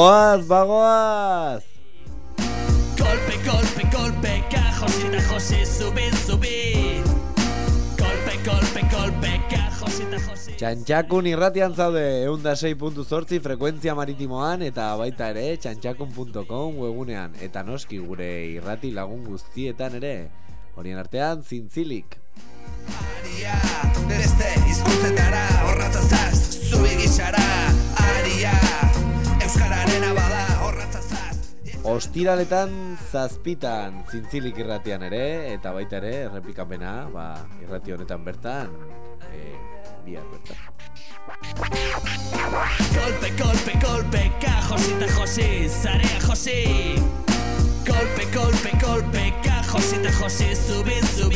Bagoaz, bagoaz! Kolpe, kolpe, kolpe Ka josita josi, zubi, zubi Kolpe, kolpe, kolpe Ka josita josi Txantxakun irratian zaude eunda 6.zortzi frekuentzia maritimoan eta baita ere txantxakun.com webunean. Eta noski gure irrati lagun guztietan ere horien artean zintzilik. Aria, beste hizkuntzetara horratzazaz, zubi gixara Ostiraletan zazpitan zintzilik irratian ere eta baita ere errepikapena ba, irrati honetan bertan e, bihar bertan. Kolpe, kolpe, kolpe, ka josita josi, zarea josi. Kolpe, kolpe, kolpe, ka josita josi, zubi, zubi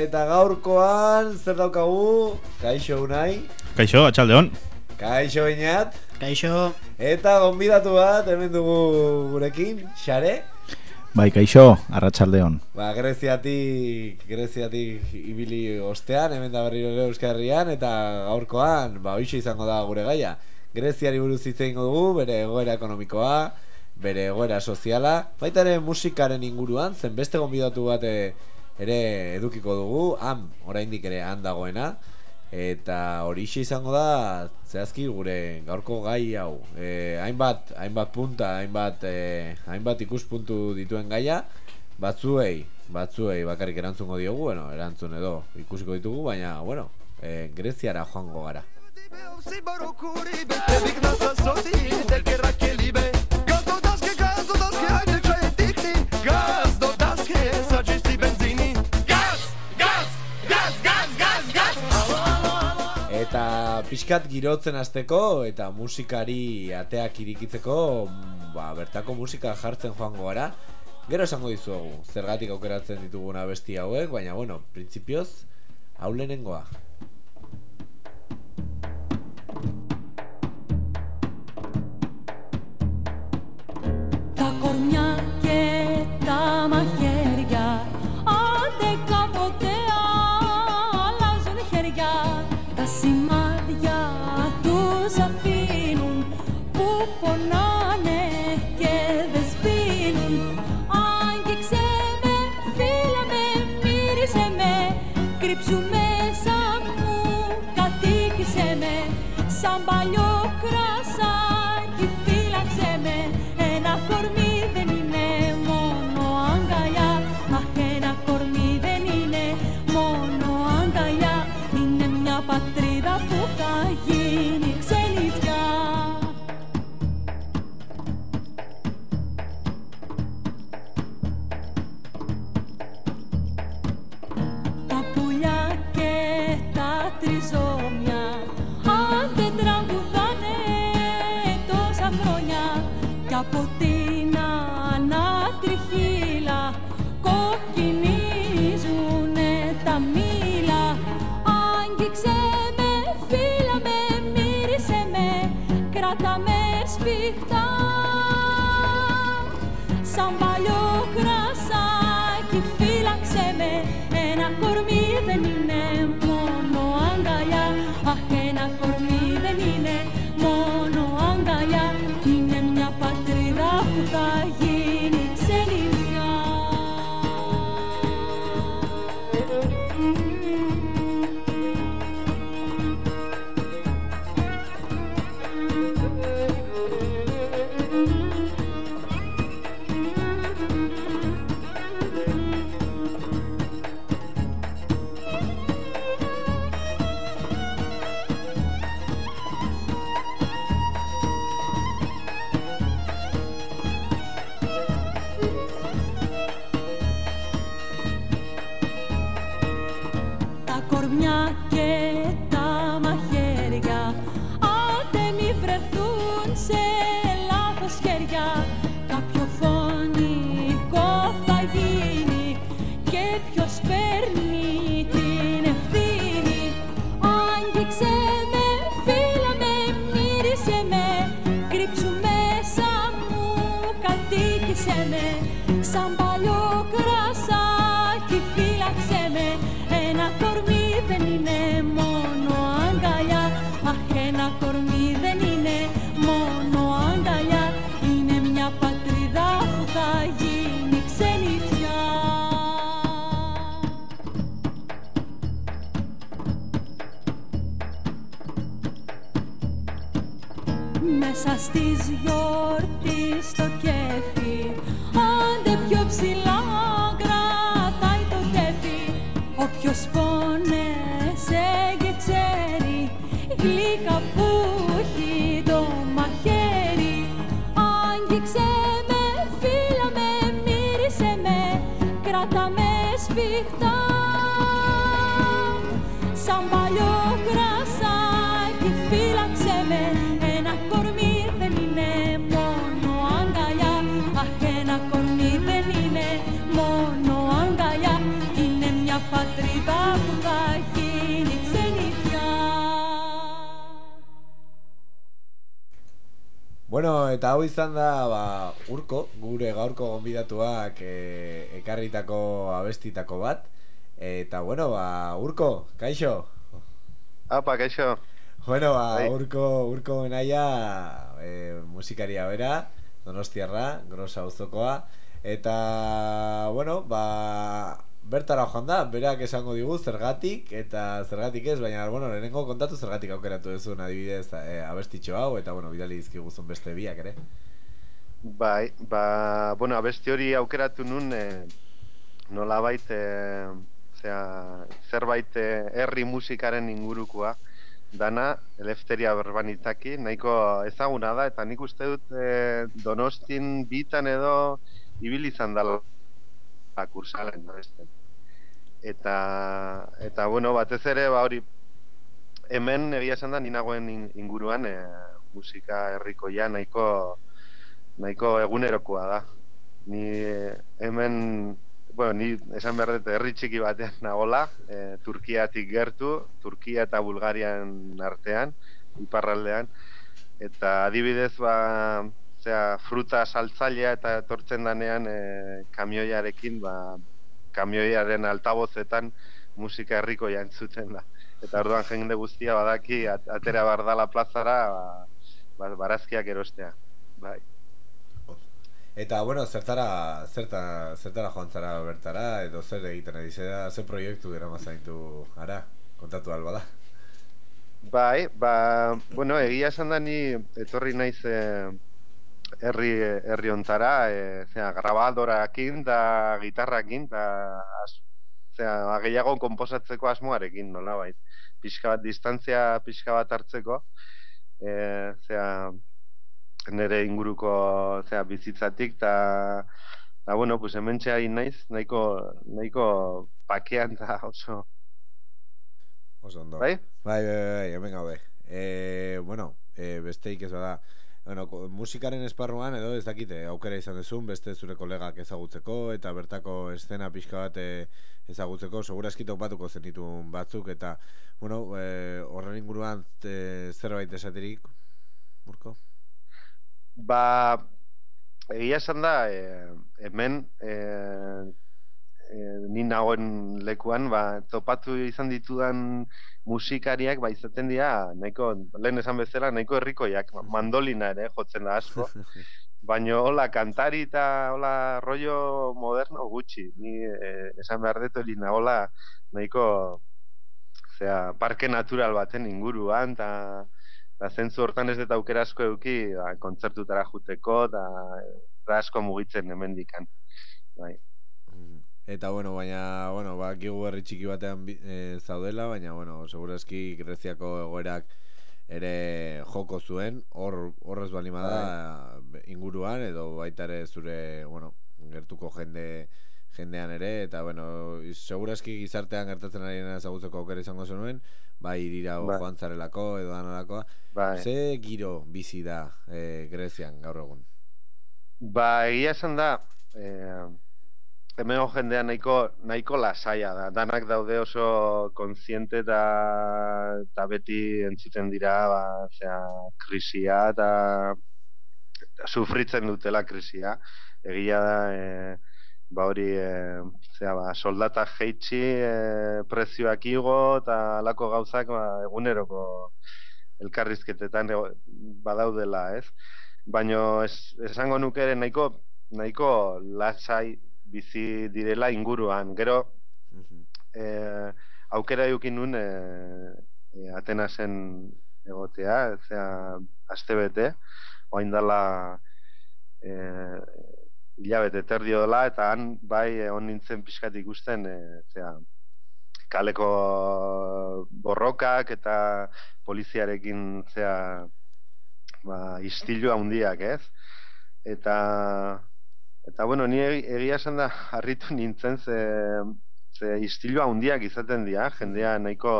Eta gaurkoan zer daukagu? Kaixo Unai, Kaixo, atxaldeon. Kaixo Iñat Kaixo, eta gonbidatu bat hemen dugu gurekin, Xare. Bai, kaixo, arratsaldeon. Ba, Greziatik, Greziatik ibili ostean, hemen da berriro ere Euskal Herrian, eta gaurkoan, ba, hoxe izango da gure gaia. Greziari buruz hitz egingo dugu, bere egoera ekonomikoa, bere egoera soziala, baita ere musikaren inguruan, zen beste gonbidatu bat eh, ere edukiko dugu, han, oraindik ere han dagoena, eta horixe izango da zehazki gure gaurko gai hau. E, hainbat, hainbat punta hainbat, e, hainbat ikuspuntu dituen gaia. Batzuei batzuei bakarrik erantzungo diogu bueno, erantzun edo ikusiko ditugu baina bueno, e, Greziara joango gara Eta pixkat girotzen hasteko eta musikari ateak irikitzeko ba, bertako musika jartzen joango gara Gero esango dizuegu, zergatik aukeratzen ditugun abesti hauek, baina bueno, printzipioz, hau lehenengoa. όποιος πόνε Bueno, eta hau izan da ba, urko, gure gaurko gonbidatuak e, ekarritako abestitako bat. Eta bueno, ba, urko, kaixo. Apa, kaixo. Bueno, ba, Bai. urko, urko benaia e, musikaria bera, donostiarra, grosa auzokoa. Eta, bueno, ba, bertara joan da, berak esango digu zergatik, eta zergatik ez, baina, bueno, lehenengo kontatu zergatik aukeratu duzun adibidez e, abestitxo hau, eta, bueno, bidali dizkiguzun beste biak ere. Bai, ba, bueno, abesti hori aukeratu nun, e, nolabait, e, zera, zerbait herri musikaren ingurukoa, dana, elefteria berbanitaki, nahiko ezaguna da, eta nik uste dut e, donostin bitan edo ibili izan dela kursalen, da beste. Eta, eta, bueno, batez ere, ba hori, hemen egia esan da, ni nagoen in- inguruan, e, musika herrikoia nahiko, nahiko egunerokoa da. Ni eh, hemen, bueno, ni esan behar dut herri txiki batean nagola, e, Turkiatik gertu, Turkia eta Bulgarian artean, iparraldean, eta adibidez, ba, zera, fruta saltzailea eta etortzen danean e, kamioiarekin, ba, kamioiaren altabozetan musika herriko entzuten da. Eta orduan jende guztia badaki at- atera bardala plazara ba, ba, barazkiak erostea. Bai. Eta, bueno, zertara, zerta, zertara joan zara bertara, edo zer egiten ari zera, zer proiektu dira mazaintu ara, kontatu alba da. Bai, ba, bueno, egia esan da ni etorri naiz eh, herri herri hontara, eh, zera, grabadorakin da gitarrakin da zera, ba, gehiago konposatzeko asmoarekin, nolabait. Pixka bat distantzia pixka bat hartzeko, eh, zera, nire inguruko zera, bizitzatik eta eta bueno, pues hementxe ari naiz, nahiko nahiko pakean da oso, Oso ondo. bai? Bai, bai, bai, bai, hemen gaude. E, bueno, e, besteik ez bada, bueno, musikaren esparruan edo ez dakite aukera izan dezun beste zure kolegak ezagutzeko eta bertako eszena pixka bat e, ezagutzeko, segurazki topatuko zenitun batzuk eta, bueno, e, horren inguruan e, zerbait esaterik, Murko? Ba, egia esan da, e, hemen e, e, ni nagoen lekuan, ba, topatu izan ditudan musikariak, ba, izaten dira, nahiko, lehen esan bezala, nahiko herrikoiak, ba, mandolina ere jotzen da asko, baina hola, kantari eta hola, rollo moderno gutxi, ni e, esan behar dut hori nagola, nahiko, zera, parke natural baten inguruan, eta eta zentzu hortan ez dut aukera asko eduki ba, kontzertutara juteko eta da asko mugitzen hemendikan. Bai. Eta bueno, baina, bueno, ba, gigu herri txiki batean e, zaudela, baina, bueno, segurazki Greziako egoerak ere joko zuen, hor horrez balima da be- inguruan, edo baita ere zure, bueno, gertuko jende jendean ere, eta, bueno, segurazki gizartean gertatzen ari dena ezagutzeko aukera izango zenuen, bai irira Bai. joan zarelako, edo danalakoa. Bai. Ze giro bizi da e, Grezian gaur egun? Ba, egia esan da, eh, hemengo jendea nahiko, nahiko lasaia da. Danak daude oso kontziente eta, eta beti entzuten dira, ba, zera, krisia eta, sufritzen dutela krisia. Egia da, eh, ba hori, eh, zera, ba, soldata jeitsi, eh, prezioak igo eta alako gauzak ba, eguneroko elkarrizketetan badaudela, ez? Baino es, esango nuke ere nahiko nahiko lasai bizi direla inguruan. Gero eh, aukera eduki nun eh, eh, Atenasen egotea, zera, aste bete, oain dela e, hilabete terdio dela, eta han bai on nintzen pixkat ikusten, e, zera, kaleko borrokak eta poliziarekin zea ba, istilu handiak, ez? Eta eta bueno, ni egi- egia esan da harritu nintzen ze ze istilu handiak izaten dira, jendea nahiko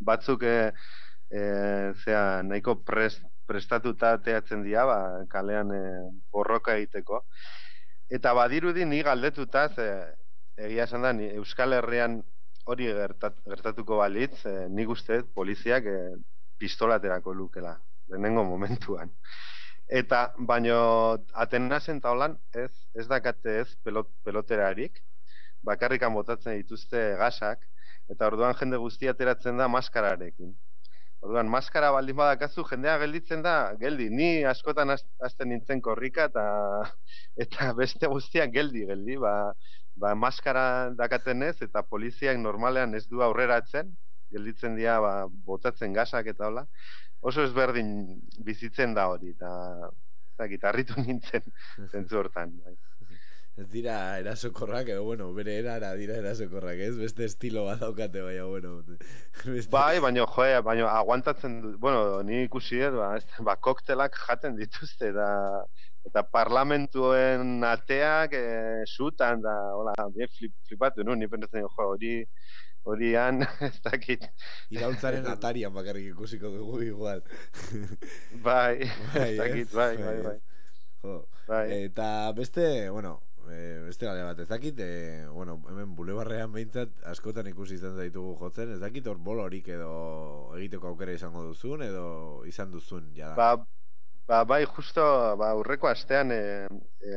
batzuk e, e, zea, nahiko prest, prestatuta teatzen dira, ba, kalean e, borroka egiteko. Eta badirudi ni galdetuta, ze, egia esan da, ni Euskal Herrian hori gertat, gertatuko balitz, e, nik uste poliziak e, pistolaterako lukela, lehenengo momentuan. Eta, baino, Atenasen taulan ez, ez dakate ez pelot, peloterarik, bakarrikan botatzen dituzte gasak, eta orduan jende guztia ateratzen da maskararekin. Orduan, maskara baldin badakazu, jendea gelditzen da, geldi. Ni askotan hasten nintzen korrika eta eta beste guztiak geldi, geldi. Ba, ba maskara dakatenez eta poliziak normalean ez du aurreratzen, gelditzen dira ba, botatzen gasak eta hola. Oso ezberdin bizitzen da hori, eta dakit, harritu nintzen zentzu hortan. Bai. Ez dira erasokorrak, edo bueno, bere erara dira erasokorrak, ez? Beste estilo bat daukate, baina, bueno. Beste... Bai, baino joe, baino aguantatzen du, bueno, ni ikusi dut, ba, ez, ba, koktelak jaten dituzte eta eta parlamentuen ateak e, sutan da, hola, flip, flipatu nu, ni pensatzen jo, hori horian ez dakit. Iraultzaren atarian bakarrik ikusiko dugu igual. Bai, Bai, ez dakit, bai, Bai, bai, bai. Jo. Bai. Eta beste, bueno, e, beste gale bat, ez dakit, e, bueno, hemen bulebarrean behintzat askotan ikusi izan zaitugu jotzen, ez dakit hor bolorik edo egiteko aukera izango duzun, edo izan duzun, jada. Ba, ba, bai, justo, ba, urreko astean e, e,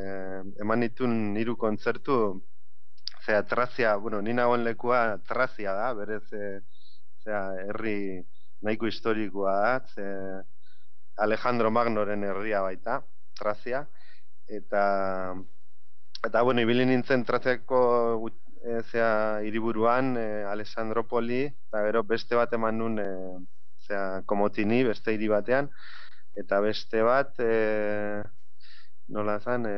eman ditun hiru kontzertu, zera, trazia, bueno, ni nagoen lekua trazia da, berez, e, zera, herri nahiko historikoa da, ze Alejandro Magnoren herria baita, trazia, eta, eta bueno, ibili nintzen traziako e, zera, hiriburuan, e, Alessandropoli, eta gero beste bat eman nun, e, zera, Komotini, beste hiri batean, eta beste bat e, nola zan e,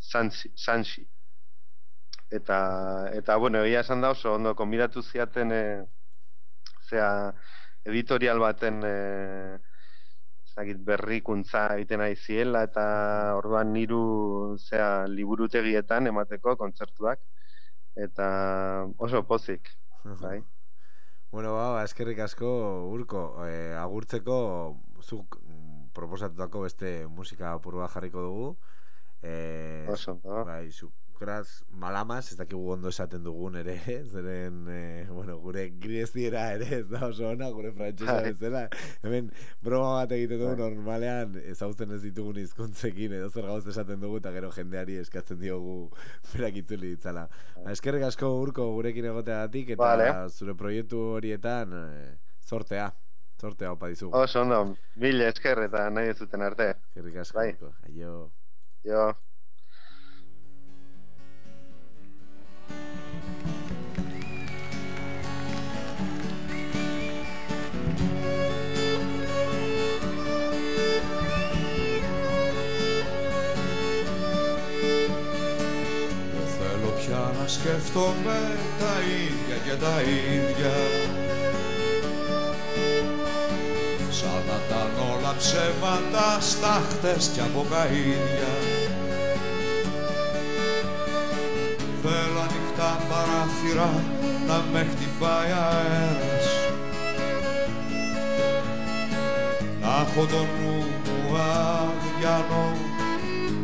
Sansi, Sansi. Eta, eta bueno, egia esan da oso ondo konbidatu ziaten e, zea, editorial baten e, ez dakit, berrikuntza egiten ari ziela eta orduan niru zea, liburutegietan emateko kontzertuak eta oso pozik, bai. Bueno, ba, ba, eskerrik asko urko, e, agurtzeko zuk mm, proposatutako beste musika apur bat jarriko dugu. E, Oso, ondo. Bai, sukraz malamas, ez dakigu ondo esaten dugun ere, zeren, e, bueno, gure greziera ere ez da oso ona, gure frantsesa Bai. bezala. Hemen broma bat egiten dugu Bai. normalean ezautzen ez ditugun hizkuntzekin edo zer gauz esaten dugu eta gero jendeari eskatzen diogu berak itzuli ditzala. Ba, eskerrik asko urko gurekin egoteagatik eta Vale. zure proiektu horietan e, zortea. Zortea opa dizugu. Oso ondo, mil esker eta nahi ez zuten arte. Eskerrik asko. bai. Aio. Jo. Σκέφτομαι τα ίδια και τα ίδια. Σαν να ήταν όλα ψέματα, στάχτες και αποκαΐδια Θέλω ανοιχτά παράθυρα να με χτυπάει αέρας. Να έχω το νου μου αδιανό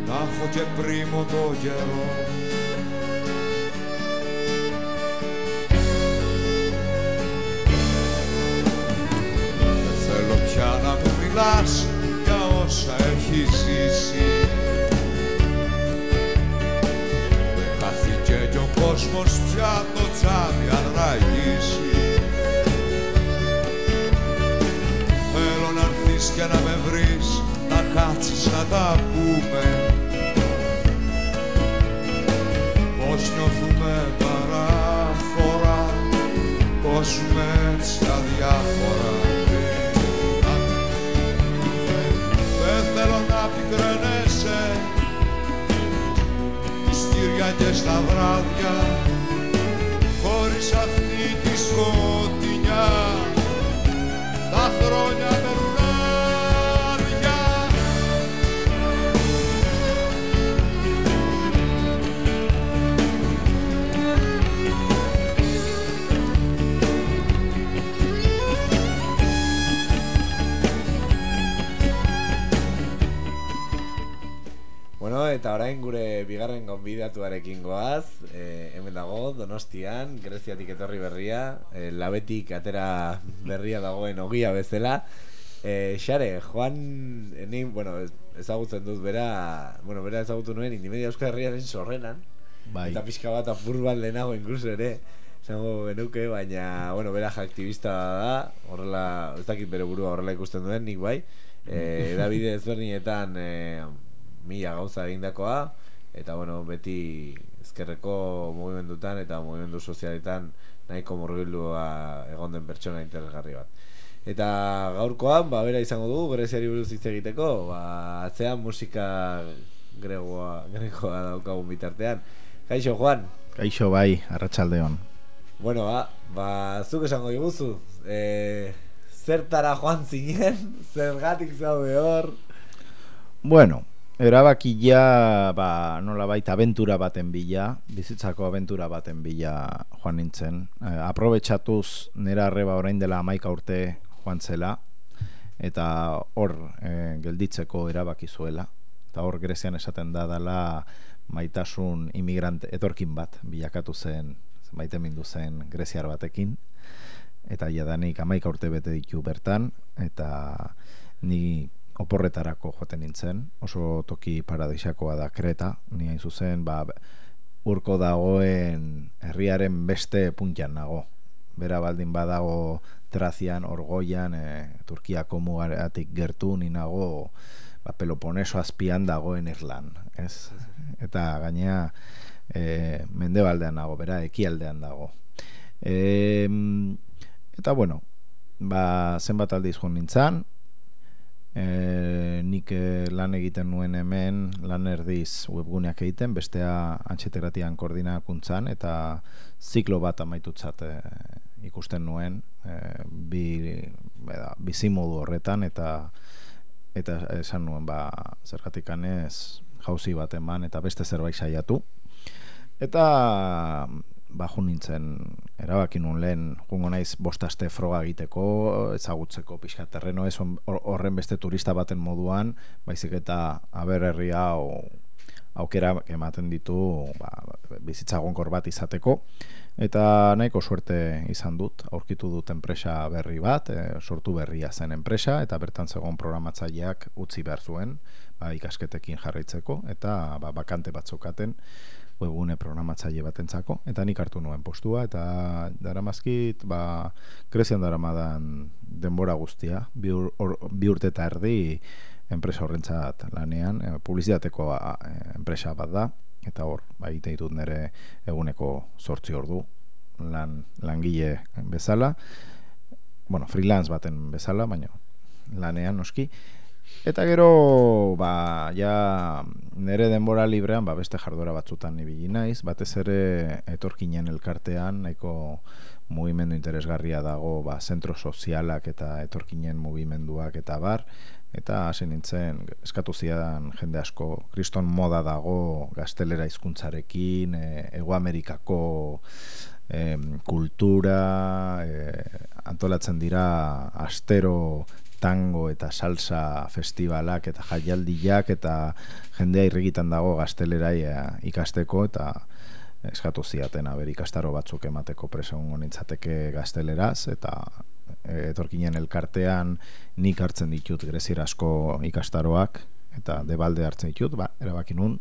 να έχω και πρίμο το καιρό μιλάς για όσα έχει ζήσει. Δεν χάθηκε κι ο κόσμος πια το τσάμι αν ραγίσει. Θέλω να έρθεις και να με βρεις Να κάτσεις να τα πούμε. Πώς νιώθουμε παράφορα Πώς ζούμε έτσι αδιάφορα και στα βράδια χωρίς αυτή τη σκοτεινιά eta orain gure bigarren gonbidatuarekin goaz, e, hemen dago, Donostian, Greziatik etorri berria, e, labetik atera berria dagoen ogia bezala. E, xare, Juan, e, ni, bueno, ez- ezagutzen dut bera, bueno, bera ezagutu nuen Indimedia Euskal Herriaren sorrenan, Bai. eta pixka bat apur bat lehenago inkluso ere, esango genuke, baina, bueno, bera aktivista da, horrela, ez dakit bere burua horrela ikusten duen, nik bai, e, edabide ezberdinetan e, mila gauza egindakoa, eta, bueno, beti ezkerreko mugimendutan eta mugimendu sozialetan nahiko murgildua egon den pertsona interesgarri bat. Eta gaurkoan, ba, bera izango du, greziari buruz hitz egiteko, ba, atzean musika gregoa, gregoa daukagun bitartean. Kaixo, Juan, Kaixo bai, arratsaldeon. bueno, ba, ba, zuk esango diguzu, e, zertara joan zinen, zergatik zaude hor, Bueno, erabakia ba, nola baita abentura baten bila, bizitzako abentura baten bila joan nintzen. E, aprobetxatuz nera arreba orain dela amaika urte joan zela, eta hor e, gelditzeko erabaki zuela. Eta hor Grezian esaten da dela maitasun imigrante etorkin bat bilakatu zen, maite mindu zen Greziar batekin. Eta jadanik amaika urte bete ditu bertan, eta ni oporretarako joaten nintzen, oso toki paradisiakoa da Kreta, ni hain zuzen, ba, urko dagoen herriaren beste puntian nago. Bera baldin badago Trazian, Orgoian, e, Turkiako mugaratik gertu ni nago ba, Peloponeso azpian dagoen Irlan, ez? Eta gainea e, mendebaldean nago, bera ekialdean dago. E, eta bueno, ba, zenbat aldiz joan nintzen, e, nik eh, lan egiten nuen hemen lan erdiz webguneak egiten, bestea antxeteratian koordinakuntzan eta ziklo bat amaitutzat e, ikusten nuen e, bi, beda, bizimodu horretan eta eta esan nuen ba zergatik ez jauzi bat eman eta beste zerbait saiatu. Eta ba jo nintzen erabaki nuen lehen jungo naiz bostaste froga egiteko ezagutzeko pixka terreno ez horren beste turista baten moduan baizik eta aber herri hau aukera ematen ditu ba, bizitza egonkor bat izateko. Eta nahiko suerte izan dut aurkitu dut enpresa berri bat e, sortu berria zen enpresa eta bertan zegoen programatzaileak utzi behar zuen ba, ikasketekin jarraitzeko eta ba, bakante batzukaten webgune programatzaile batentzako eta nik hartu nuen postua eta daramazkit ba Grezian daramadan denbora guztia bi, ur, or, bi urte eta erdi enpresa horrentzat lanean e, publizitateko enpresa bat da eta hor ba egiten ditut nire eguneko zortzi ordu lan langile bezala bueno, freelance baten bezala, baina lanean noski. Eta gero, ba, ja, nire denbora librean, ba, beste jardora batzutan ibili naiz, batez ere etorkinen elkartean, nahiko mugimendu interesgarria dago, ba, zentro sozialak eta etorkinen mugimenduak eta bar, eta hasi nintzen, eskatu zidan jende asko, kriston moda dago gaztelera hizkuntzarekin, e, Ego Amerikako em, kultura, e, antolatzen dira astero tango eta salsa festivalak eta jaialdiak eta jendea irrigitan dago gaztelera e, ikasteko eta eskatu ziaten aber ikastaro batzuk emateko presa egongo nintzateke gazteleraz eta e, etorkinen elkartean nik hartzen ditut grezierazko ikastaroak eta debalde hartzen ditut, ba, erabaki nun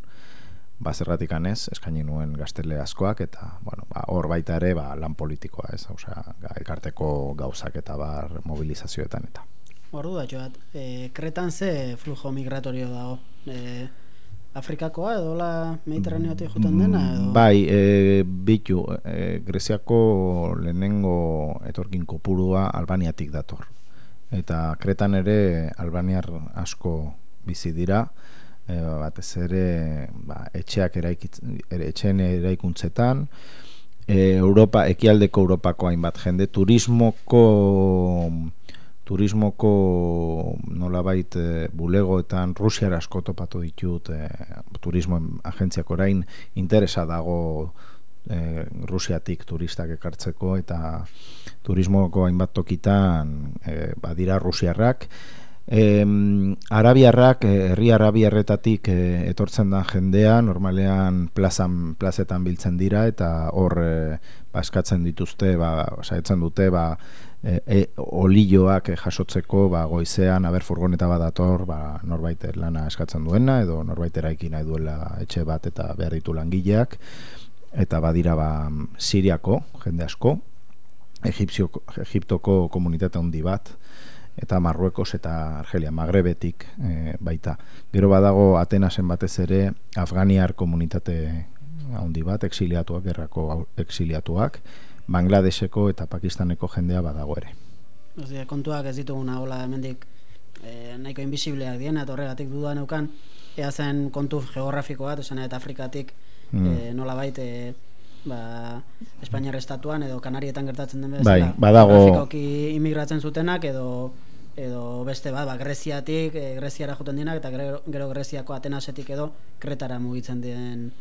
ba zergatik anez eskaini nuen gaztele askoak eta bueno, ba, hor baita ere ba, lan politikoa ez, osea, elkarteko gauzak eta bar mobilizazioetan eta. Ordu da joat, e, kretan ze flujo migratorio dago? E, Afrikakoa edo la Mediterraneotik juten dena edo? Bai, e, bitu, e, Greziako lehenengo etorkin kopurua Albaniatik dator. Eta Kretan ere Albaniar asko bizi dira e, batez ere ba, etxeak eraikitzen, etxeen eraikuntzetan, e, Europa, ekialdeko Europako hainbat jende, turismoko turismoko nolabait e, bulegoetan Rusiara asko topatu ditut e, turismo agentziak orain interesa dago e, Rusiatik turistak ekartzeko eta turismoko hainbat tokitan e, badira Rusiarrak E, arabiarrak, eh, herri arabiarretatik e, etortzen da jendea, normalean plazan, plazetan biltzen dira, eta hor e, ba, eskatzen dituzte, ba, saetzen dute, ba, e, e, olioak jasotzeko ba, goizean, aber furgoneta bat dator, ba, norbait lana eskatzen duena, edo norbait eraiki nahi duela etxe bat eta behar ditu langileak, eta badira ba, Siriako, jende asko, Egipzioko, Egiptoko komunitate handi bat, eta Marruekos eta Argelia, Magrebetik e, baita. Gero badago Atenasen batez ere Afganiar komunitate handi bat, exiliatuak, gerrako exiliatuak, Bangladeseko eta Pakistaneko jendea badago ere. Osea, kontuak ez dituguna hola hemendik e, nahiko invisibleak diena eta horregatik dudan neukan ea zen kontu geografiko bat, esan eta Afrikatik mm. e, nola baita e, ba, Espainiar estatuan edo Kanarietan gertatzen den bezala. Bai, badago imigratzen zutenak edo edo beste bat, ba, Greziatik, e, Greziara joten dienak eta gero, gero Greziako Atenasetik edo Kretara mugitzen den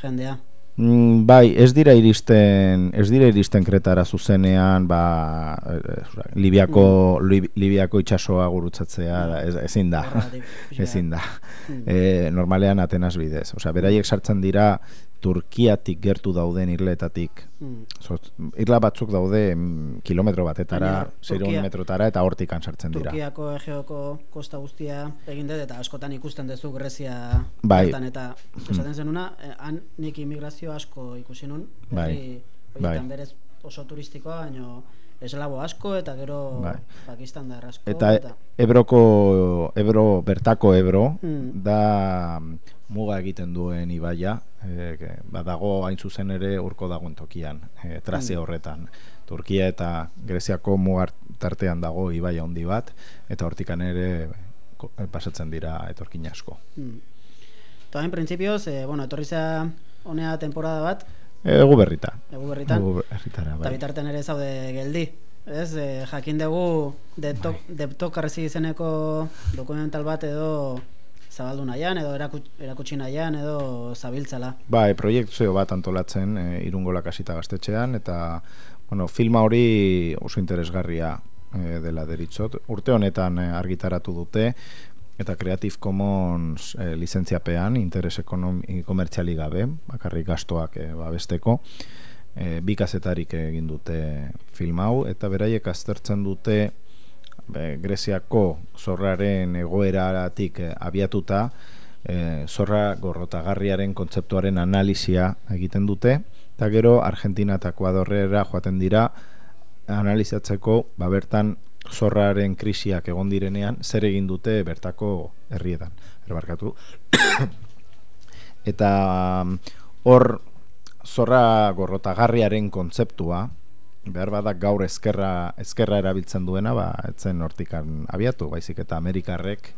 jendea. Mm, bai, ez dira iristen, ez dira iristen kretara zuzenean, ba, e, Libiako, mm. Libiako itsasoa gurutzatzea, ez, ezin da, ezin da. Mm. E, normalean Atenas bidez. Osea, beraiek sartzen dira Turkiatik gertu dauden irletatik. Mm. irla batzuk daude mm, kilometro batetara, zeiron metrotara eta hortik sartzen dira. Turkiako egeoko kosta guztia egin dut eta askotan ikusten duzu Grezia bai. eta mm. esaten zenuna, eh, han nik immigrazio asko ikusi nun. Bai. bai. berez oso turistikoa, baino eslabo asko eta gero bai. Pakistan da asko. Eta, eta... Ebroko, Ebro, bertako Ebro, mm. da muga egiten duen ibaia, e, badago hain zuzen ere urko dagoen tokian, e, trazia mm. horretan. Turkia eta Greziako mugar tartean dago ibaia handi bat, eta hortikan ere pasatzen dira etorkin asko. Mm. Eta hain printzipioz, e, bueno, etorri zea honea temporada bat, Egu berrita. Egu berritan. Egu berritara, bai. Eta bitarten ere zaude geldi. Ez, e, jakin dugu deptok, bai. deptok izeneko dokumental bat edo zabaldu nahian edo erakutsi nahian edo zabiltzala. Bai, proiektzio bat antolatzen e, irungo lakasita gaztetxean eta bueno, filma hori oso interesgarria e, dela deritzot. Urte honetan argitaratu dute eta Creative Commons e, lizentziapean interes ekonomi komertziali gabe, bakarrik gastoak e, babesteko. E, bi kazetarik egin dute film hau eta beraiek aztertzen dute be, Greziako zorraren egoeratik eh, abiatuta e, zorra gorrotagarriaren kontzeptuaren analizia egiten dute eta gero Argentina eta Ekuadorrera joaten dira analizatzeko ba bertan zorraren krisiak egon direnean zer egin dute bertako herrietan. Erbarkatu eta mm, hor zorra gorrotagarriaren kontzeptua behar badak gaur ezkerra, ezkerra erabiltzen duena, ba, etzen hortikan abiatu, baizik eta Amerikarrek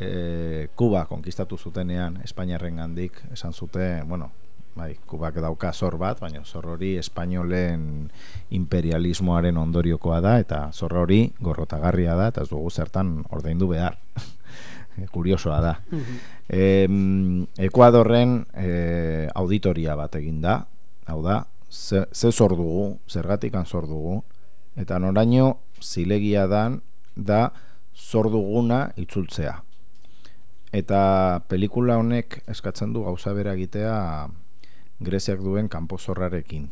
e, Kuba konkistatu zutenean Espainiarren gandik, esan zute, bueno, bai, Kubak dauka zor bat, baina zor hori espainolen imperialismoaren ondoriokoa da, eta zor hori gorrotagarria da, eta ez dugu zertan ordaindu behar. kuriosoa da. Mm Ekuadorren e, auditoria bat egin da, hau da, ze, ze zor dugu, zergatik zor dugu, eta noraino zilegia dan da zor duguna itzultzea. Eta pelikula honek eskatzen du gauza bera egitea Greziak duen kanpo zorrarekin.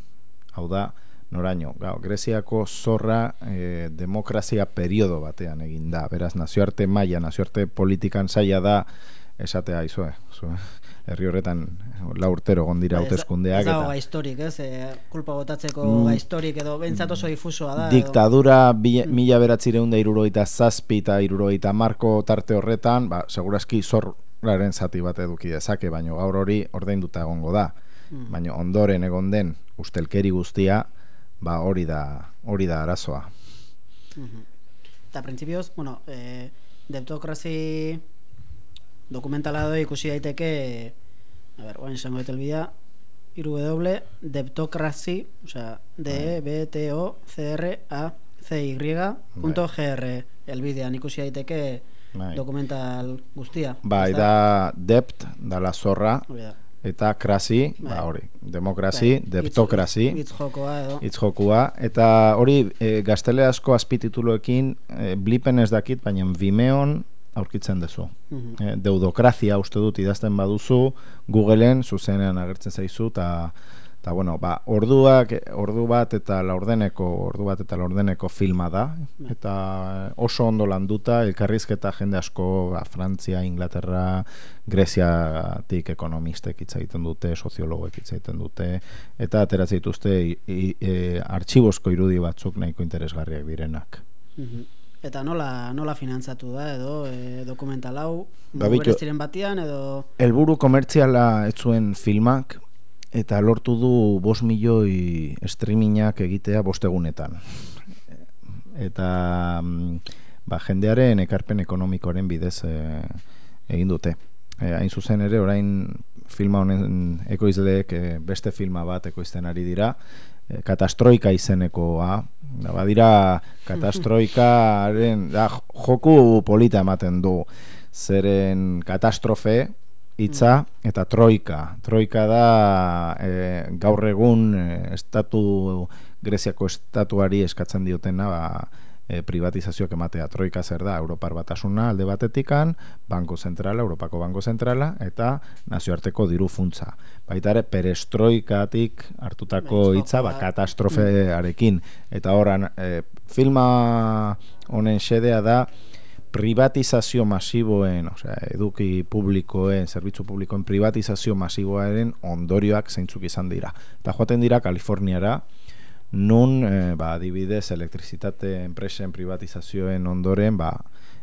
Hau da, noraino, gau, Greziako zorra e, demokrazia periodo batean egin da. Beraz, nazioarte maila, nazioarte politikan zaila da esatea izue. Zue herri horretan la urtero gondira ba, hauteskundeak eta ez historik, ez? E, kulpa botatzeko mm, historik edo bentsat oso difusoa da. Diktadura mm. mila beratzireun da irurogeita zazpi eta irurogeita marko tarte horretan, ba, segurazki zorraren zati bat eduki dezake, baina gaur hori ordainduta egongo da. Mm. Baina ondoren egon den ustelkeri guztia, ba hori da hori da arazoa. Mm -hmm. Eta printzipioz, bueno, eh, deptokrazi dokumentala edo ikusi daiteke a ber, guain izango dut elbidea www deptocracy o sea, d e b t o c r a c y punto gr elbidean ikusi daiteke Bai. dokumental guztia Bai, da dept, da la zorra, Hori da. Eta krasi, Bai. ba hori, demokrazi, Bai, deptokrazi, hitz- hitz jokoa edo hitz jokua, eta hori e, gazteleazko azpitituluekin e, blipen ez dakit, baina Vimeon aurkitzen duzu. Mhm. E, deudokrazia uste dut idazten baduzu, Googleen zuzenean agertzen zaizu, eta eta bueno, ba, orduak, ordu bat eta laurdeneko, ordu bat eta laurdeneko filma da, eta oso ondo landuta, elkarrizketa jende asko, ba, Frantzia, Inglaterra, Greziatik ekonomistek hitz egiten dute, soziologoek hitz egiten dute, eta ateratzen dituzte e, artxibozko irudi batzuk nahiko interesgarriak direnak. Eta nola, nola finantzatu da edo e, dokumental hau? Ba, bereziren batean edo Helburu komertziala ez zuen filmak, eta lortu du bost milioi streamingak egitea bostegunetan. Eta mm, ba, jendearen ekarpen ekonomikoaren bidez e, egin dute. E, hain zuzen ere, orain filma honen ekoizleek e, beste filma bat ekoizten ari dira, e, katastroika izenekoa, da, badira katastroikaren da, joku polita ematen du zeren katastrofe hitza eta troika. Troika da e, gaur egun e, estatu Greziako estatuari eskatzen diotena ba, e, privatizazioak ematea. Troika zer da, Europar batasuna alde batetikan, Banko Zentrala, Europako Banko Zentrala, eta nazioarteko diru funtza. Baita ere, perestroikatik hartutako hitza, ba, katastrofearekin. Eta horan, e, filma honen xedea da, privatizazio masiboen, osea, eduki publikoen, zerbitzu publikoen privatizazio masiboaren ondorioak zeintzuk izan dira. Eta joaten dira Kaliforniara, nun, e, ba, adibidez, elektrizitate enpresen privatizazioen ondoren, ba,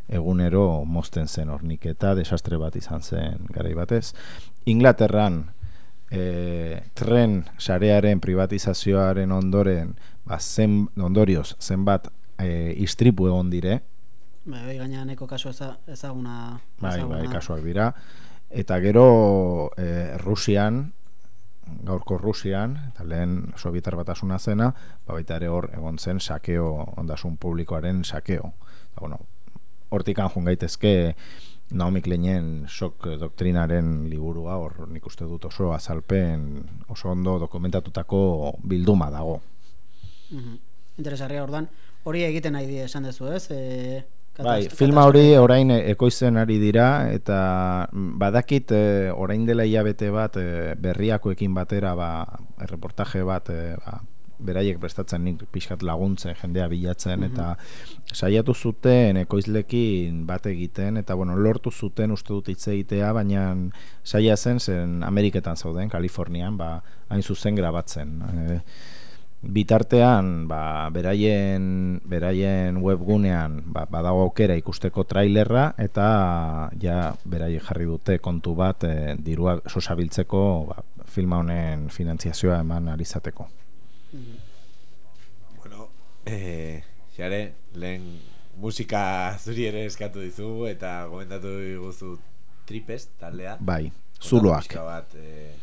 egunero mozten zen horniketa, desastre bat izan zen garai batez. Inglaterran, e, tren sarearen privatizazioaren ondoren, ba, zen, ondorioz, zenbat e, istripu egon dire, bai, hori gaina neko kasu eza, ezaguna bai, ezaguna. bai, kasuak dira. Eta gero e, Rusian, gaurko Rusian, eta lehen Sovietar batasuna zena, ba baita ere hor egon zen sakeo, ondasun publikoaren sakeo. Eta, bueno, hortikan joan gaitezke Naomi Kleinen shock doktrinaren liburua, hor nik uste dut oso azalpen, oso ondo dokumentatutako bilduma dago. Mhm. Interesgarria ordan. Hori egiten nahi die esan dezu, ez? E, Bai, filma hori orain ekoizten ari dira eta mm, badakit e, orain dela hilabete bat e, berriakoekin batera ba, erreportaje bat e, ba, beraiek prestatzen nik pixkat laguntzen jendea bilatzen eta saiatu zuten ekoizlekin bat egiten eta bueno, lortu zuten uste dut hitz egitea baina saia zen zen Ameriketan zauden, Kalifornian ba, hain zuzen grabatzen e, bitartean ba, beraien beraien webgunean ba, badago aukera ikusteko trailerra eta ja beraiek jarri dute kontu bat e, dirua sosabiltzeko ba, filma honen finantziazioa eman alizateko. Bueno, eh, xare, lehen musika zuri ere eskatu dizugu eta komentatu diguzu tripes taldea. Bai, zuloak. bat, eh,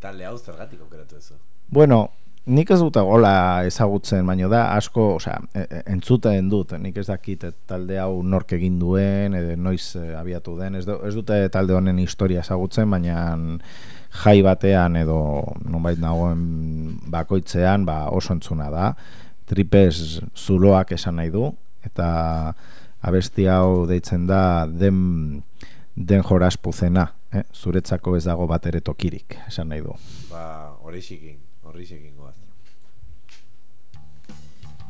talde hau zergatik aukeratu duzu. Bueno, nik ez dut gola ezagutzen, baino da asko, osea, e- e- entzuten dut, nik ez dakit e, talde hau nork egin duen, edo noiz abiatu den, ez, ez dute talde honen historia ezagutzen, baina jai batean edo nonbait nagoen bakoitzean ba, oso entzuna da. Tripes zuloak esan nahi du, eta abesti hau deitzen da den, den joraspuzena, eh? zuretzako ez dago bat ere tokirik, esan nahi du. Ba, horreixekin, horreixekin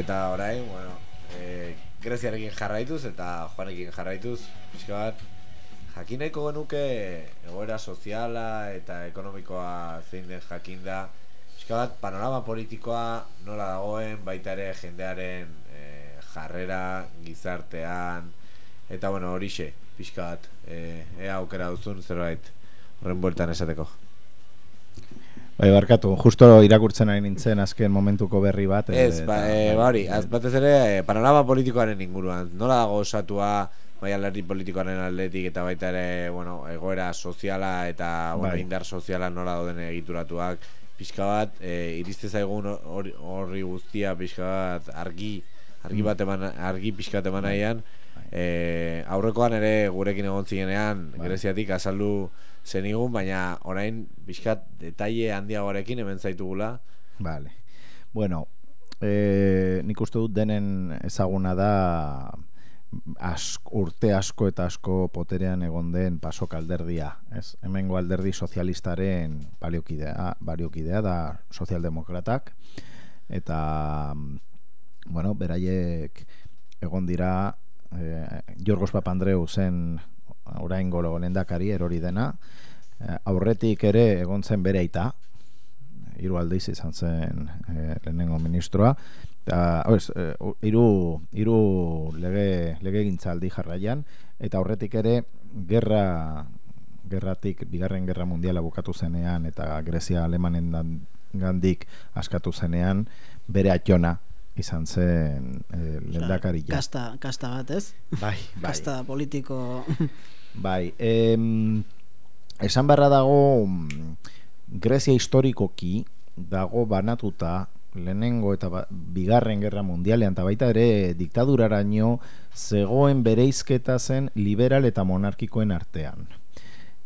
eta orain, bueno, e, Greziarekin jarraituz eta Juanekin jarraituz, pixka bat, jakin nahiko genuke egoera soziala eta ekonomikoa zein den jakinda, pixka bat, panorama politikoa nola dagoen, baita ere jendearen e, jarrera, gizartean, eta bueno, horixe, pixka bat, e, ea aukera duzun zerbait horren bueltan esateko. Bai, barkatu, justo irakurtzen ari nintzen azken momentuko berri bat. eh, Ez, ba, e, ba hori, az batez ere, e, panorama politikoaren inguruan. Nola dago osatua, bai alderdi politikoaren aldetik eta baita ere, bueno, egoera soziala eta bueno, Bai. indar soziala nola dauden egituratuak. Pixka bat, e, iriste zaigun horri guztia pixka bat argi, argi Mm. bat eman, argi pixka bat eman nahian. E, aurrekoan ere gurekin egon zinean, Bai. Greziatik azaldu zenigun, baina orain pixkat detaile handiagoarekin hemen zaitugula. Vale. Bueno, eh, nik uste dut denen ezaguna da ask, urte asko eta asko poterean egon den pasok alderdia, ez? Hemengo alderdi sozialistaren baliokidea, baliokidea da sozialdemokratak eta bueno, beraiek egon dira eh, Jorgos Papandreou zen oraingo lehendakari erori dena eh, aurretik ere egon zen bere aita. Hiru aldiz izan zen e, lehenengo ministroa. Eta oez, e, hiru hiru lege legegintzaldi jarraian. Eta aurretik ere gerra gerratik bigarren gerra mundiala bukatu zenean eta Grezia Alemanen gandik askatu zenean bere atxona izan zen e, lehendakaria. Kasta, kasta bat, ez? Bai, bai. Kasta politiko... Bai, em, esan beharra dago mm, Grezia historikoki dago banatuta lehenengo eta ba, bigarren gerra mundialean eta baita ere diktaduraraino zegoen bereizketa zen liberal eta monarkikoen artean.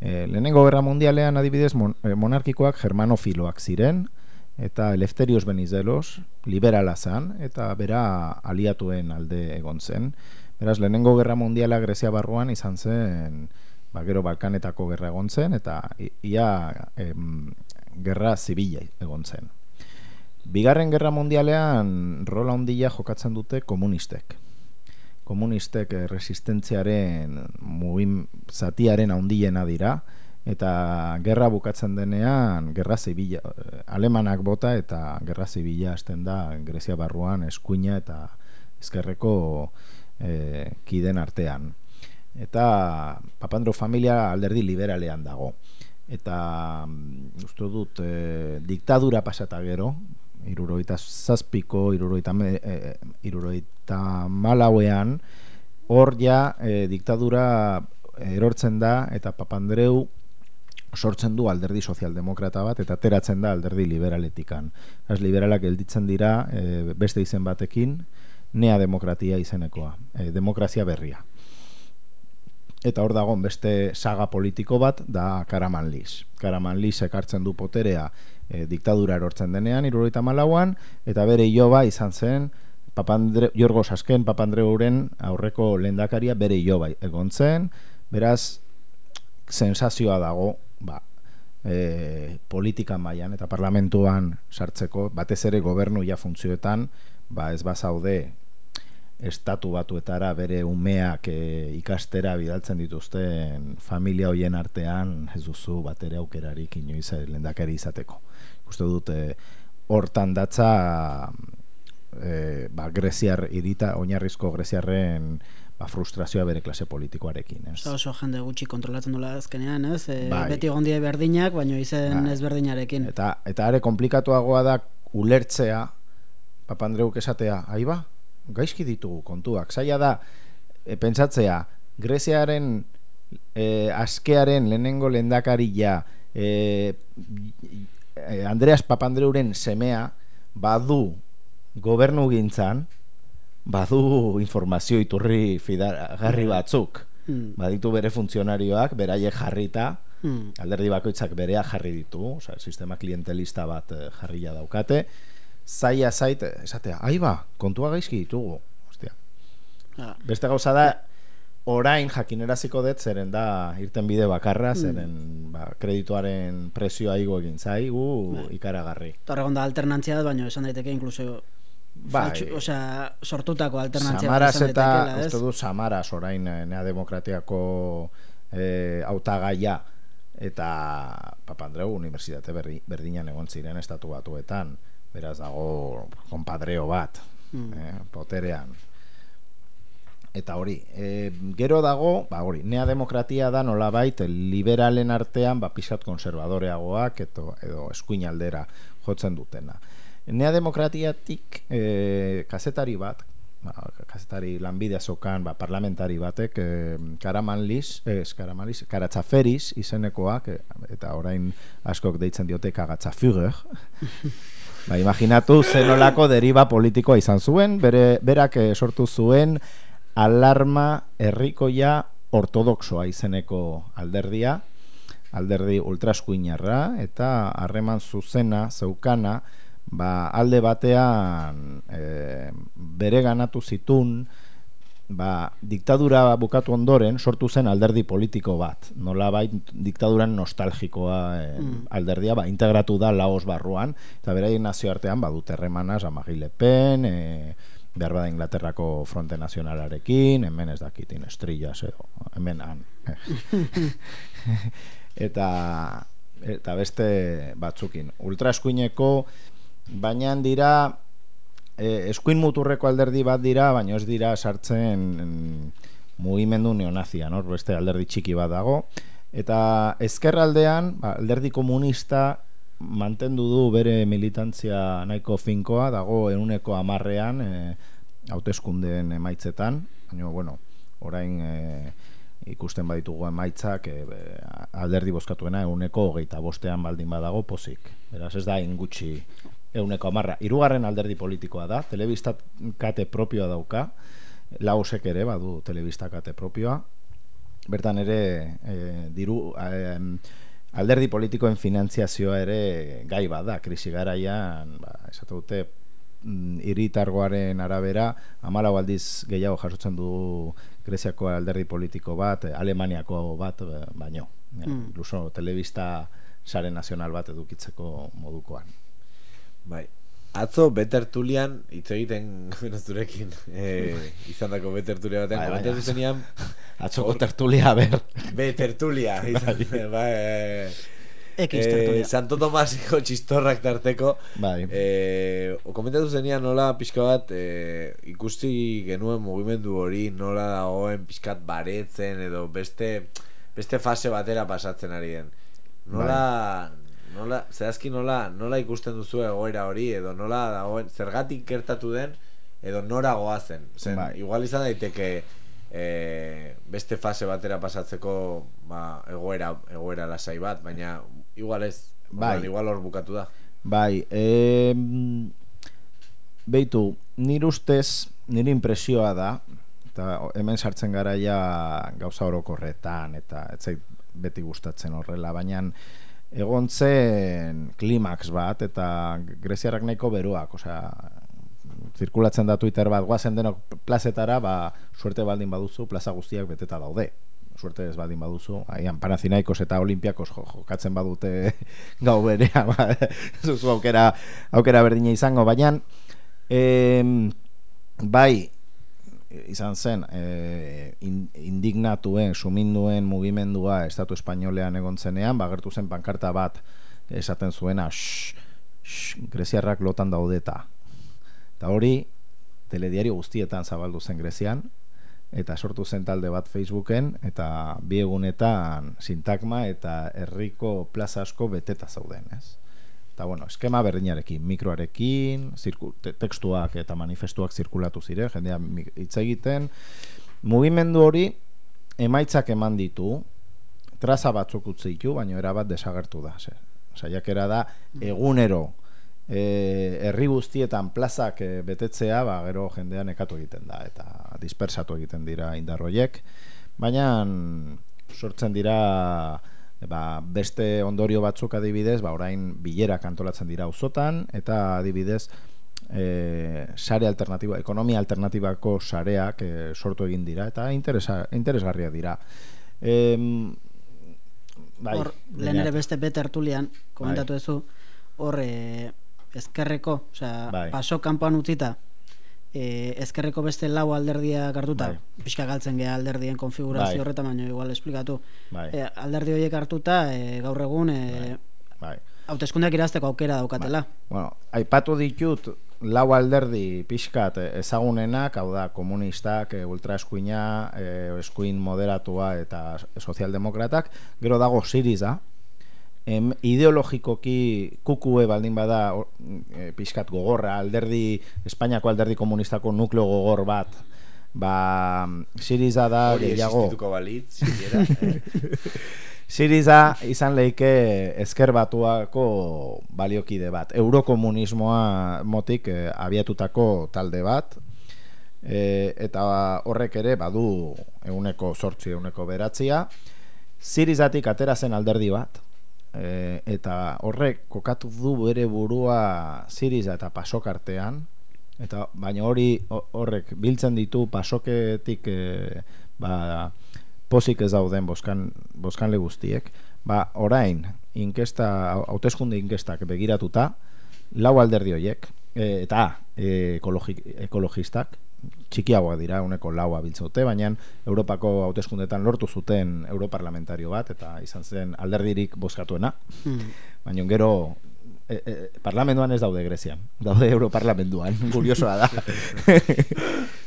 E, lehenengo gerra mundialean adibidez mon, eh, monarkikoak germanofiloak ziren eta Eleftherios Benizelos liberala zen eta bera aliatuen alde egon zen. Beraz, lehenengo gerra mundiala Grezia barruan izan zen ba, gero Balkanetako gerra egon zen eta ia em, gerra zibila egon zen. Bigarren Gerra Mundialean rola handia jokatzen dute komunistek. Komunistek eh, resistentziaren muim zatiaren handiena dira eta gerra bukatzen denean gerra zibila alemanak bota eta gerra zibila hasten da Grezia barruan eskuina eta ezkerreko eh, kiden artean. Eta Papandreou familia alderdi liberalean dago. Eta mm, uste dut eh, diktadura pasata gero, iruroita zazpiko, iruroita, me, eh, iruroita malauean, hor ja eh, diktadura erortzen da eta Papandreou sortzen du alderdi sozialdemokrata bat eta ateratzen da alderdi liberaletikan. Az liberalak gelditzen dira eh, beste izen batekin, nea demokratia izenekoa, eh, demokrazia berria. Eta hor dagon beste saga politiko bat da Karaman Liz. Karaman Liz ekartzen du poterea e, diktadura erortzen denean, iruroita malauan, eta bere iloba izan zen Papandre, Jorgo Sasken Papandreuren aurreko lehendakaria bere iloba egon zen, beraz, sensazioa dago, ba, e, politika mailan eta parlamentuan sartzeko, batez ere gobernu ja funtzioetan, ba ez bazaude estatu batuetara bere umeak e, ikastera bidaltzen dituzten familia hoien artean ez duzu batere aukerarik inoiz lehendakari izateko. Uste dut e, hortan datza e, ba, Greziar irita, oinarrizko Greziarren ba, frustrazioa bere klase politikoarekin, ez? Oso, jende gutxi kontrolatzen dula azkenean, ez? E, Bai. Beti gondie berdinak, baino izen Bai. ezberdinarekin. Eta eta are komplikatuagoa da ulertzea Papandreuk esatea, ai ba, gaizki ditugu kontuak. Zaila da e, pentsatzea Greziaren e, askearen lehenengo lehendakaria e, e, Andreas Papandreuren semea badu gobernu gintzan badu informazio iturri fidagarri batzuk. Hmm. Baditu bere funtzionarioak, beraiek jarrita, Hmm. alderdi bakoitzak berea jarri ditu, osea, sistema klientelista bat eh, jarria daukate, zaila zait, eh, esatea, ai ba, kontua gaizki ditugu, ostia. Ah. Beste gauza da, orain jakineraziko dut, zeren da irten bide bakarra, zeren ba, kredituaren prezioa igo egin zaigu, Bai. ikaragarri. Eta horregon da alternantzia bat, baino esan daiteke inkluso Bai. faltsu, osea, sortutako alternantzia bat Samaras eta, ez? uste du, Samaras orain eh, Nea Demokratiako eh, hautagaia eta Papandreou Unibertsitate berri, berdinan egon ziren estatu batuetan, beraz dago konpadreo bat, Mm. eh, poterean. Eta hori, e, gero dago, ba hori, nea demokratia da nolabait liberalen artean ba pixat konservadoreagoak edo, edo eskuin aldera jotzen dutena. Nea demokratiatik e, kazetari bat, ba, kazetari lanbidea zokan ba, parlamentari batek e, Karaman Liz, ez Karaman Liz, Karatzaferiz izenekoak, e, eta orain askok deitzen diote Kagatzafüger, Ba, imaginatu zenolako deriba politikoa izan zuen, bere, berak eh, sortu zuen alarma herrikoia ortodoxoa izeneko alderdia, alderdi ultraskuinarra, eta harreman zuzena, zeukana, ba, alde batean e, bere ganatu zitun, ba, diktadura bukatu ondoren sortu zen alderdi politiko bat. Nolabait diktaduran nostalgikoa e, alderdia ba, integratu da Laos barruan eta beraien nazioartean badut erremana Jean-Marie Le Pen, e, behar bada Inglaterrako fronte nazionalarekin, hemen ez dakitin estrillas edo, hemen han. eta eta beste batzukin. Ultra eskuineko baina dira e, eskuin muturreko alderdi bat dira, baina ez dira sartzen mm, mugimendu neonazia, nor? beste alderdi txiki bat dago. Eta ezkerraldean, ba, alderdi komunista mantendu du bere militantzia nahiko finkoa, dago euneko amarrean e, hauteskundeen emaitzetan, baina, bueno, orain e, ikusten baditugu emaitzak e, alderdi bozkatuena euneko hogeita bostean baldin badago pozik. Beraz ez da ingutxi euneko amarra. Hirugarren alderdi politikoa da, telebista kate propioa dauka, lausek ere badu telebista kate propioa, bertan ere e, diru e, alderdi politikoen finantziazioa ere gai bada, krisi garaian, ba, esatu dute, mm, hiritargoaren arabera hamalau aldiz gehiago jasotzen du Greziako alderdi politiko bat, Alemaniako bat eh, baino. Mm. Incluso telebista sare nazional bat edukitzeko modukoan. Bai. Atzo betertulian hitz egiten zurekin eh, izandako betertulia batean Bai, bai, komentatu bai. zenean Atzoko tertulia, ber. betertulia izan bai, eh, tertulia. Santo Tomasiko txistorrak tarteko Bai. o komentatu zenean nola pixka bat eh, ikusi genuen mugimendu hori nola dagoen pixkat baretzen edo beste beste fase batera pasatzen ari den nola nola zehazki nola nola ikusten duzu egoera hori edo nola dagoen zergatik gertatu den edo nora goazen Zen, Bai. igual izan daiteke eh, beste fase batera pasatzeko ba, egoera egoera lasai bat baina igual ez Bai. Orduan, igual hor bukatu da Bai, e, beitu, nire ustez, nire impresioa da, eta hemen sartzen gara ja gauza orokorretan, eta ez zait beti gustatzen horrela, baina egon zen klimaks bat, eta greziarrak nahiko beruak, osea, zirkulatzen da Twitter bat, guazen denok plazetara, ba, suerte baldin baduzu, plaza guztiak beteta daude. Suerte ez baldin baduzu, aian Panathinaikos eta Olimpiakos jo, jokatzen badute gau berea, ba, ez duzu aukera, aukera berdina izango, baina em, bai, izan zen e, in, indignatuen, suminduen mugimendua Estatu Espainolean egon zenean, bagertu zen pankarta bat esaten zuena, shh, shh, greziarrak lotan daudeta. Eta hori, telediario guztietan zabaldu zen Grezian, eta sortu zen talde bat Facebooken, eta bi egunetan sintagma eta herriko plaza asko beteta zauden, ez? Eta bueno, eskema berdinarekin, mikroarekin, zirku, te, tekstuak eta manifestuak zirkulatu ziren, jendea hitz egiten. Mugimendu hori emaitzak eman ditu, traza batzuk utzi ditu, baina erabat desagertu da. Saiakera da egunero e, herri guztietan plazak e, betetzea, ba, gero jendea nekatu egiten da eta dispersatu egiten dira indarroiek, baina sortzen dira ba, beste ondorio batzuk adibidez, ba, orain bilerak antolatzen dira auzotan eta adibidez e, sare alternatiba, ekonomia alternatibako sareak e, sortu egin dira eta interesa, interesgarria dira. Em, bai, hor, lehen ere beste bete hartulian, komentatu Bai. duzu, hor e, ezkerreko, osea, Bai. paso kanpoan utzita, e, ezkerreko beste lau alderdiak hartuta, Bai. pixka galtzen gea alderdien konfigurazio Bai. horretan, baino igual esplikatu. Bai. E, alderdi horiek hartuta, e, gaur egun, e, bai. hauteskundeak irazteko aukera daukatela. Bueno, aipatu ditut lau alderdi pixkat ezagunenak, hau da, komunistak, e, ultraeskuina, e, eskuin moderatua eta sozialdemokratak, gero dago Siriza, em, ideologikoki kukue baldin bada e, pixkat gogorra, alderdi, Espainiako alderdi komunistako nukleo gogor bat, ba, Siriza da hori gehiago... balitz eh. Siriza izan leike ezker batuako baliokide bat. Eurokomunismoa motik eh, abiatutako talde bat. E, eta horrek ere badu euneko sortzi, euneko beratzia. Sirizatik atera zen alderdi bat. E, eta horrek kokatu du bere burua Siriza eta pasok artean. Eta baina hori ho- horrek biltzen ditu pasoketik e, ba, pozik ez dauden boskan, boskanle guztiek, ba, orain, inkesta, hauteskunde inkestak begiratuta, lau alderdi horiek, e, eta e, ekologi, ekologistak, txikiagoak dira, uneko laua biltzaute, baina Europako hauteskundetan lortu zuten europarlamentario bat, eta izan zen alderdirik bozkatuena, Hmm. baina gero e, e, parlamentuan ez daude Grezian, daude Europarlamentuan, kuriosoa da.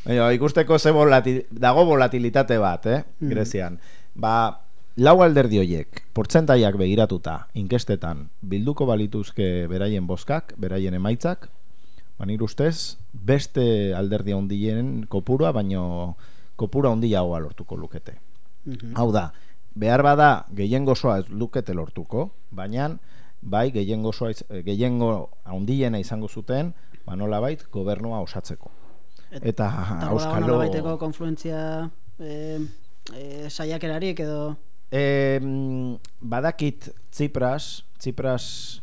Baina ikusteko ze volati, dago volatilitate bat, eh, Mm. Grezian. Ba, lau alderdi hoiek, portzentaiak begiratuta, inkestetan, bilduko balituzke beraien bozkak, beraien emaitzak, ba, nire ustez, beste alderdi handien kopurua, baino kopura handiagoa lortuko lukete. Mhm. Hau da, behar bada gehiengo osoa ez lukete lortuko, baina bai gehiengo osoa iz- eh, gehiengo handiena izango zuten, ba nolabait gobernua osatzeko. Et- Eta auskalo baiteko konfluentzia e, e, saiakerarik edo Eh, badakit Tsipras, Tsipras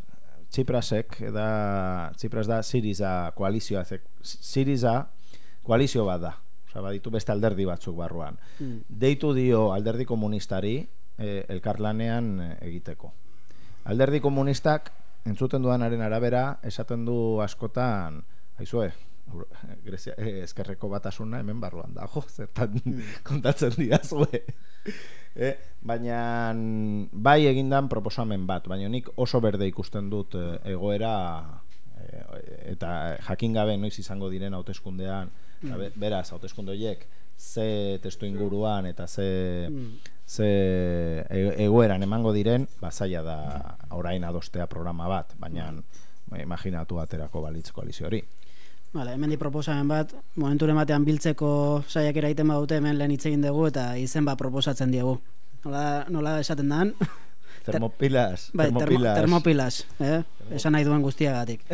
Tsiprasek da Tsipras da Siriza koalizioa Siriza koalizio bat da. Osea, baditu beste alderdi batzuk barruan. Mm. Deitu dio alderdi komunistari eh, elkarlanean eh, egiteko. Alderdi komunistak entzuten dudanaren arabera, esaten du askotan, aizue, Grezia, eh, eskerreko batasuna hemen barruan dago, zertan kontatzen diazue. eh, baina bai egindan proposamen bat, baina nik oso berde ikusten dut eh, egoera eh, eta jakin gabe noiz izango diren hauteskundean, be- beraz hauteskunde horiek ze testu inguruan eta ze ze e- egoeran emango diren, ba zaila da orain adostea programa bat, baina ba, imaginatu aterako balitz koalizio hori. Vale, hemen di proposamen bat, momenturen batean biltzeko saiakera egiten badute hemen lehen hitz egin dugu eta izen bat proposatzen diegu. Nola, nola esaten dan? Termopilas, Bai, termo, termopilas. termopilas, eh? Esan nahi duen guztiagatik.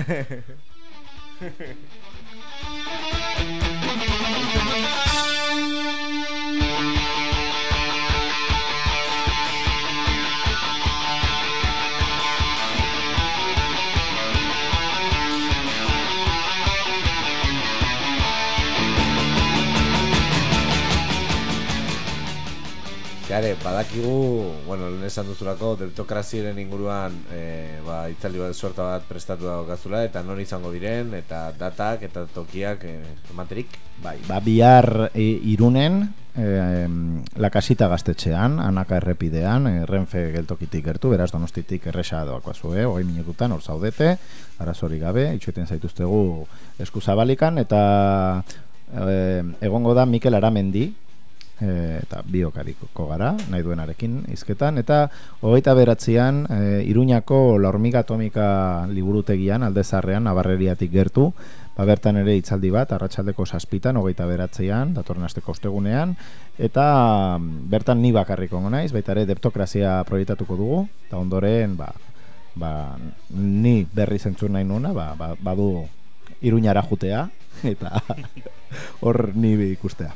Jare, badakigu, bueno, lehen esan duzulako, deutokraziaren inguruan e, ba, itzaldi bat suerta bat prestatu daukazula, eta non izango diren, eta datak, eta tokiak e, ematerik. Bai, ba, bihar e, irunen, e, em, la kasita gaztetxean, anaka errepidean, e, renfe geltokitik gertu, beraz donostitik erresa doakoazu, eh? hogei minututan, hor zaudete, arazori gabe, itxueten zaituztegu eskuzabalikan, eta e, egongo da Mikel Aramendi, e, eta biokariko gara, nahi duenarekin izketan, eta hogeita beratzean e, Iruñako La hormiga atomika liburutegian, aldezarrean, nabarreriatik gertu, ba, bertan ere hitzaldi bat, arratsaldeko saspitan, hogeita beratzean, datorren asteko ostegunean, eta mm, bertan ni bakarrik ongo naiz, baita ere deptokrazia proiektatuko dugu, eta ondoren, ba, ba, ni berri zentzun nahi nuena, ba, ba, badu Iruñara jutea, eta hor ni ikustea.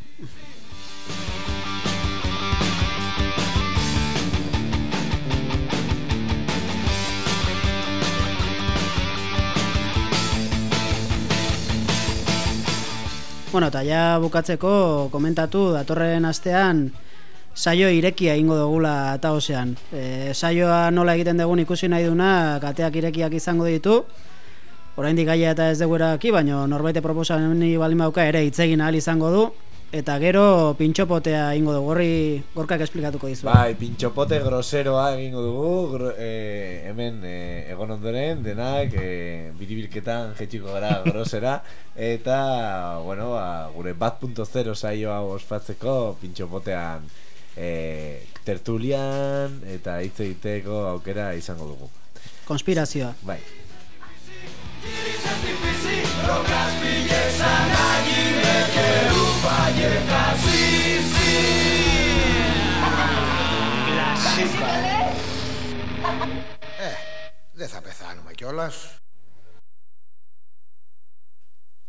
Bueno, eta ja bukatzeko komentatu datorren astean saio irekia ingo dugula eta osean. E, saioa nola egiten dugun ikusi nahi duna, kateak irekiak izango ditu. Oraindik gaia eta ez dugu eraki, baina norbaite proposameni baldin bauka ere hitz egin ahal izango du. Eta gero pintxopotea ingo dugu, horri gorkak esplikatuko dizu. Bai, pintxopote groseroa egingo dugu, gro, e, hemen e, egon ondoren, denak, e, biribilketan jetxiko gara grosera, eta, bueno, ba, gure bat punto zero saioa ospatzeko pintxopotean e, tertulian eta hitz egiteko aukera izango dugu. Konspirazioa. Bai. Φάγε ζήσει Κλασίκα Ε, δεν θα πεθάνουμε κιόλας.